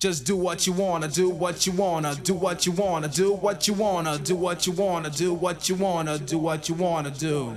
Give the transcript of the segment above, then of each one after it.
Just do what you wanna, do what you wanna, do what you wanna, do what you wanna, do what you wanna, do what you wanna, do what you wanna do.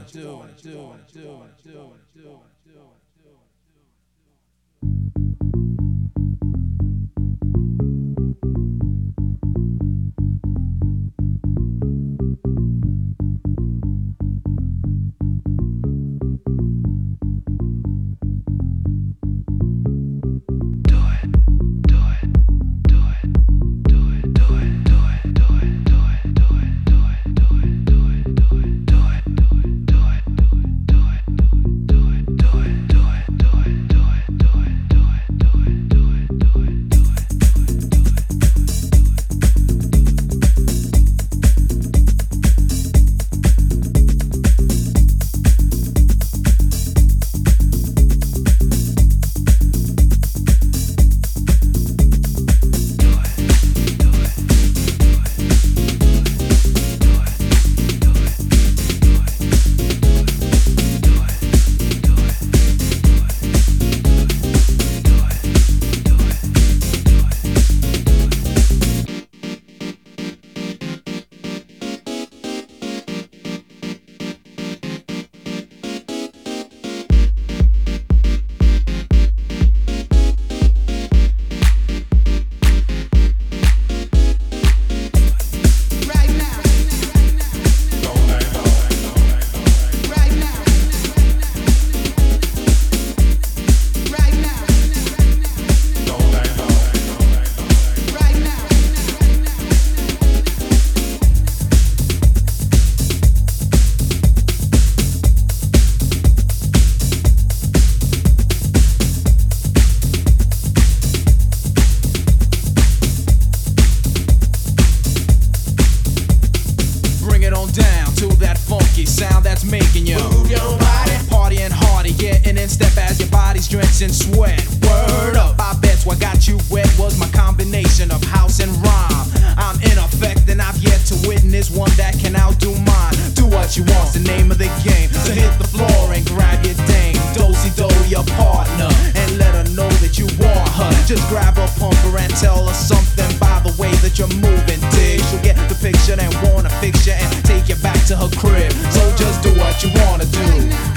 Step as your body's drenched in sweat. Word up, I bet what got you wet was my combination of house and rhyme. I'm in effect and I've yet to witness one that can outdo mine. Do what you want's the name of the game. So hit the floor and grab your dame. Dosey do your partner and let her know that you want her. Just grab a pumper and tell her something by the way that you're moving. Dig, she'll get the picture and wanna fix you and take you back to her crib. So just do what you wanna do.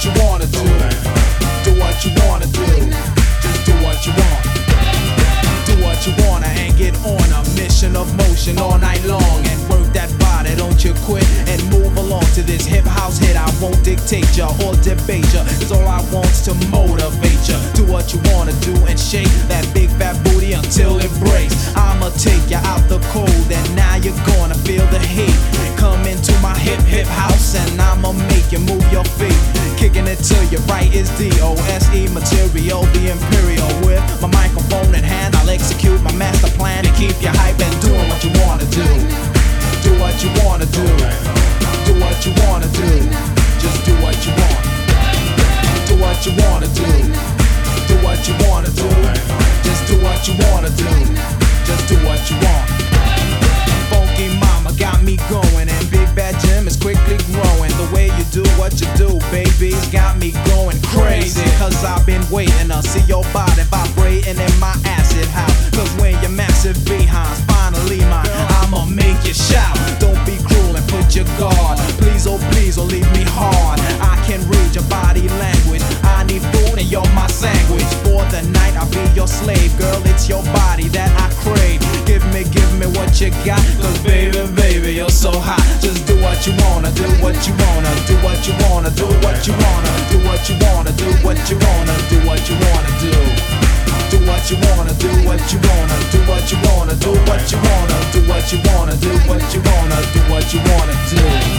Do what you wanna do. Oh, do what you wanna do. Just do what you want. Do what you wanna and get on a mission of motion all night long and work that body. Don't you quit and move along to this hip house hit. I won't dictate ya or debate ya. Cause all I want's to motivate ya. Do what you wanna do and shake that big fat booty until it breaks. I'ma take you out the cold what you wanna do. Do what you wanna do. Just do what you wanna do. Just do what you want. Funky mama got me going, and Big Bad Jim is quickly growing. The way you do what you do, baby's got me going crazy. Cause I've been waiting to see your body me, what you got. Cause baby, baby, you're so hot. Just do what you wanna, do what you wanna, do what you wanna, do what you wanna, do what you wanna, do what you wanna, do what you wanna do. Do what you wanna, do what you wanna, do what you wanna, do what you wanna, do what you wanna, do what you wanna, do what you wanna do.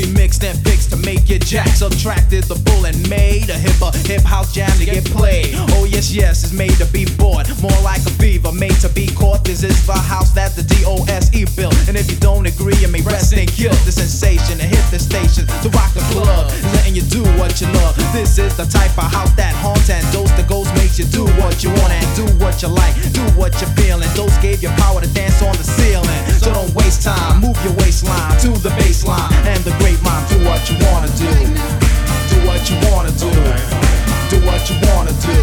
Remixed and fixed to make it jack. Subtracted the bull and made a hip a hip house jam to get played. Oh yes, yes, it's made to be bought. More like a fever made to be caught. This is the house that the D-O-S-E built. And if you don't agree, you may rest and kill the sensation and hit the station to rock the club. Letting you do what you love. This is the type of house that haunts and those to makes you do what you want and do what you like, do what you're feeling. Those gave you power to dance on the ceiling. So don't waste time, move your waistline to the baseline and the great mind. Do what you wanna do, do what you wanna do, do what you wanna do.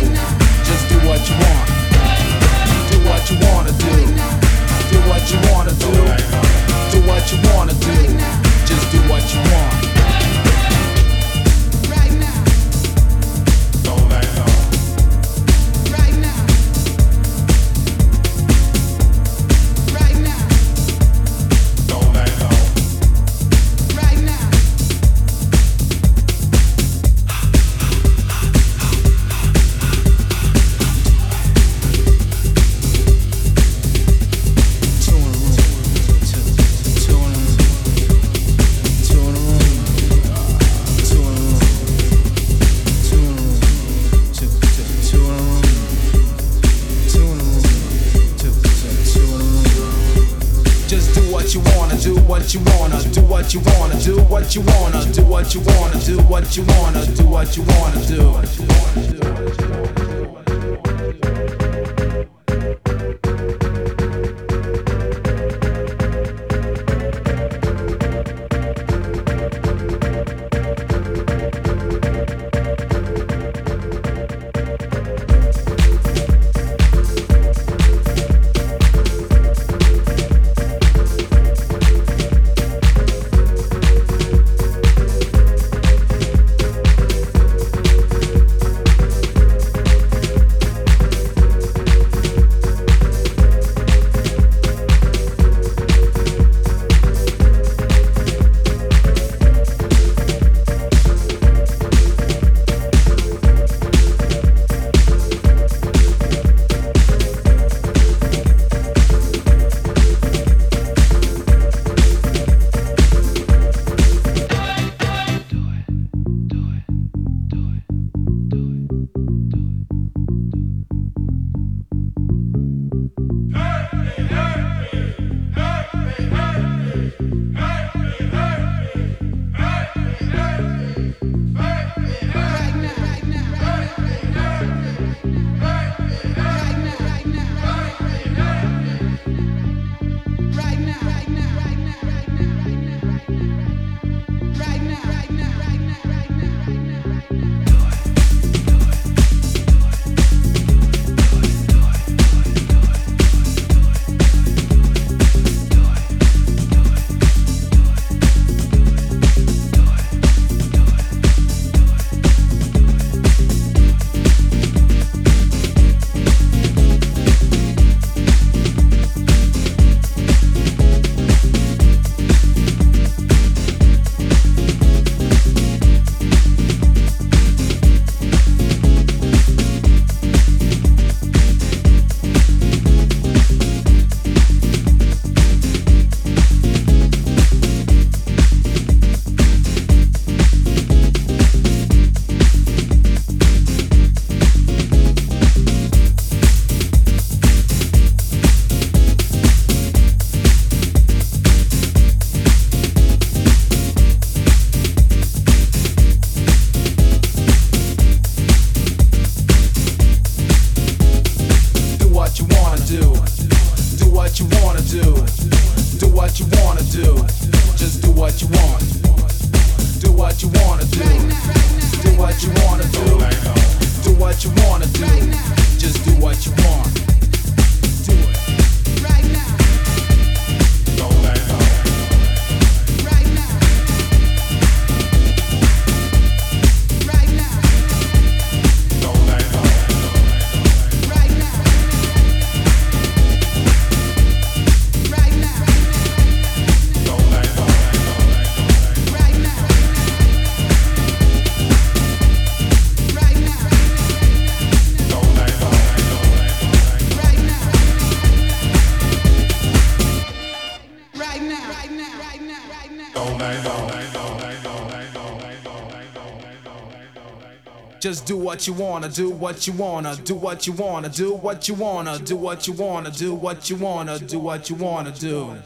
Just do what you want. You wanna, do what you wanna do what you wanna do, what you wanna do what you wanna do wanna do. Just do what you wanna, do what you wanna, do what you wanna, do what you wanna, do what you wanna, do what you wanna, do what you wanna do.